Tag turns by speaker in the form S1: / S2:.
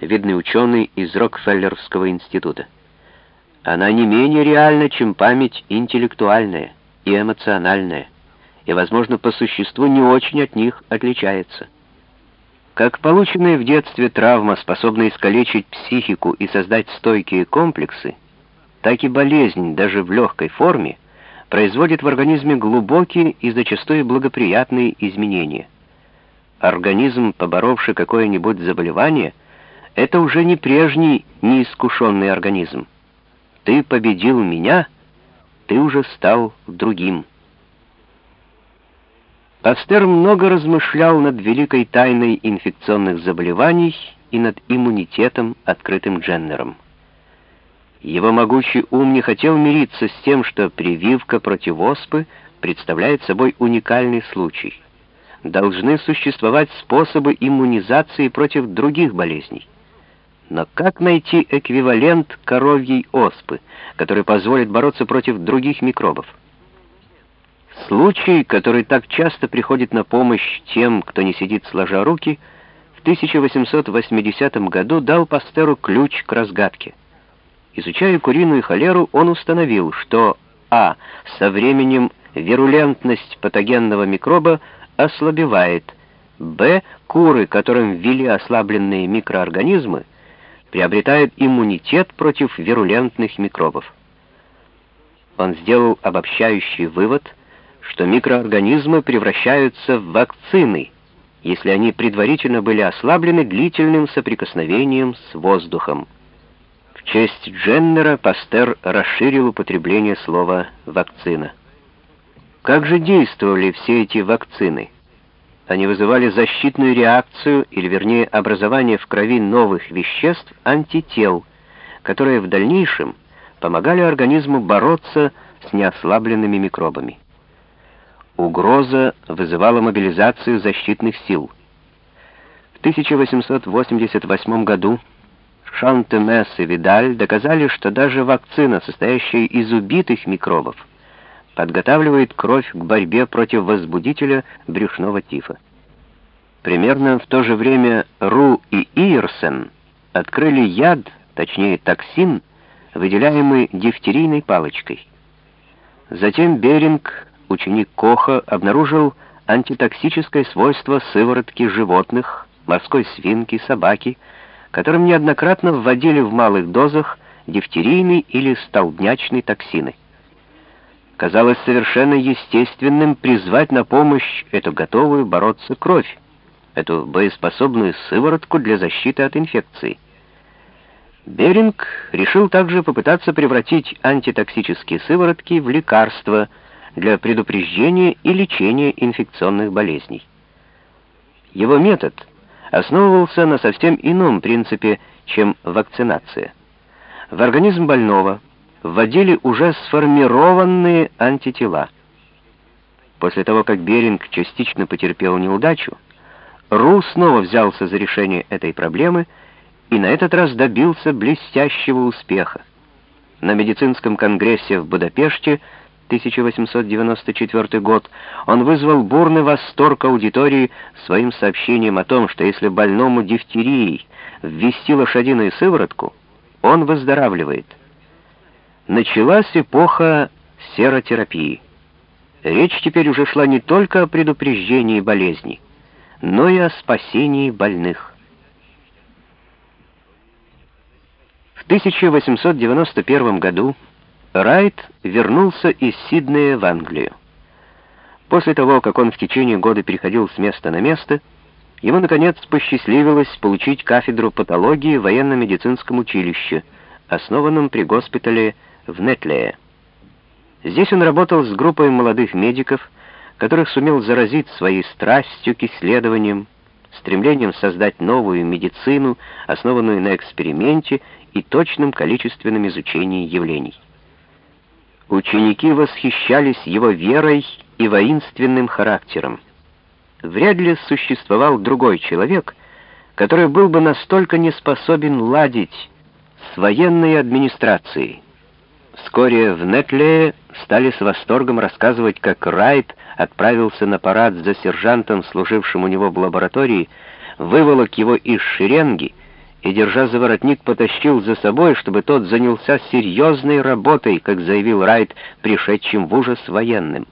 S1: видный ученый из Рокфеллеровского института. Она не менее реальна, чем память интеллектуальная и эмоциональная, и, возможно, по существу не очень от них отличается. Как полученная в детстве травма способна искалечить психику и создать стойкие комплексы, так и болезнь, даже в легкой форме, производит в организме глубокие и зачастую благоприятные изменения. Организм, поборовший какое-нибудь заболевание, это уже не прежний неискушенный организм. Ты победил меня, ты уже стал другим. Пастер много размышлял над великой тайной инфекционных заболеваний и над иммунитетом, открытым Дженнером. Его могучий ум не хотел мириться с тем, что прививка против оспы представляет собой уникальный случай. Должны существовать способы иммунизации против других болезней. Но как найти эквивалент коровьей оспы, который позволит бороться против других микробов? Случай, который так часто приходит на помощь тем, кто не сидит сложа руки, в 1880 году дал Пастеру ключ к разгадке. Изучая куриную холеру, он установил, что а. со временем вирулентность патогенного микроба ослабевает, б. куры, которым ввели ослабленные микроорганизмы, приобретают иммунитет против вирулентных микробов. Он сделал обобщающий вывод, что микроорганизмы превращаются в вакцины, если они предварительно были ослаблены длительным соприкосновением с воздухом. В честь Дженнера Пастер расширил употребление слова «вакцина». Как же действовали все эти вакцины? Они вызывали защитную реакцию, или вернее образование в крови новых веществ, антител, которые в дальнейшем помогали организму бороться с неослабленными микробами. Угроза вызывала мобилизацию защитных сил. В 1888 году Шантемес и Видаль доказали, что даже вакцина, состоящая из убитых микробов, подготавливает кровь к борьбе против возбудителя брюшного тифа. Примерно в то же время Ру и Иерсен открыли яд, точнее токсин, выделяемый дифтерийной палочкой. Затем Беринг, ученик Коха, обнаружил антитоксическое свойство сыворотки животных, морской свинки, собаки, которым неоднократно вводили в малых дозах дифтерийный или столбнячный токсины казалось совершенно естественным призвать на помощь эту готовую бороться кровь, эту боеспособную сыворотку для защиты от инфекции. Беринг решил также попытаться превратить антитоксические сыворотки в лекарства для предупреждения и лечения инфекционных болезней. Его метод основывался на совсем ином принципе, чем вакцинация. В организм больного – вводили уже сформированные антитела. После того, как Беринг частично потерпел неудачу, Ру снова взялся за решение этой проблемы и на этот раз добился блестящего успеха. На медицинском конгрессе в Будапеште 1894 год он вызвал бурный восторг аудитории своим сообщением о том, что если больному дифтерией ввести лошадиную сыворотку, он выздоравливает началась эпоха серотерапии. Речь теперь уже шла не только о предупреждении болезней, но и о спасении больных. В 1891 году Райт вернулся из Сиднея в Англию. После того, как он в течение года переходил с места на место, ему, наконец, посчастливилось получить кафедру патологии в военно-медицинском училище, основанном при госпитале в Нетлее. Здесь он работал с группой молодых медиков, которых сумел заразить своей страстью к исследованиям, стремлением создать новую медицину, основанную на эксперименте и точном количественном изучении явлений. Ученики восхищались его верой и воинственным характером. Вряд ли существовал другой человек, который был бы настолько неспособен ладить с военной администрацией, Вскоре в Нетлее стали с восторгом рассказывать, как Райт отправился на парад за сержантом, служившим у него в лаборатории, выволок его из шеренги и, держа за воротник, потащил за собой, чтобы тот занялся серьезной работой, как заявил Райт, пришедшим в ужас военным.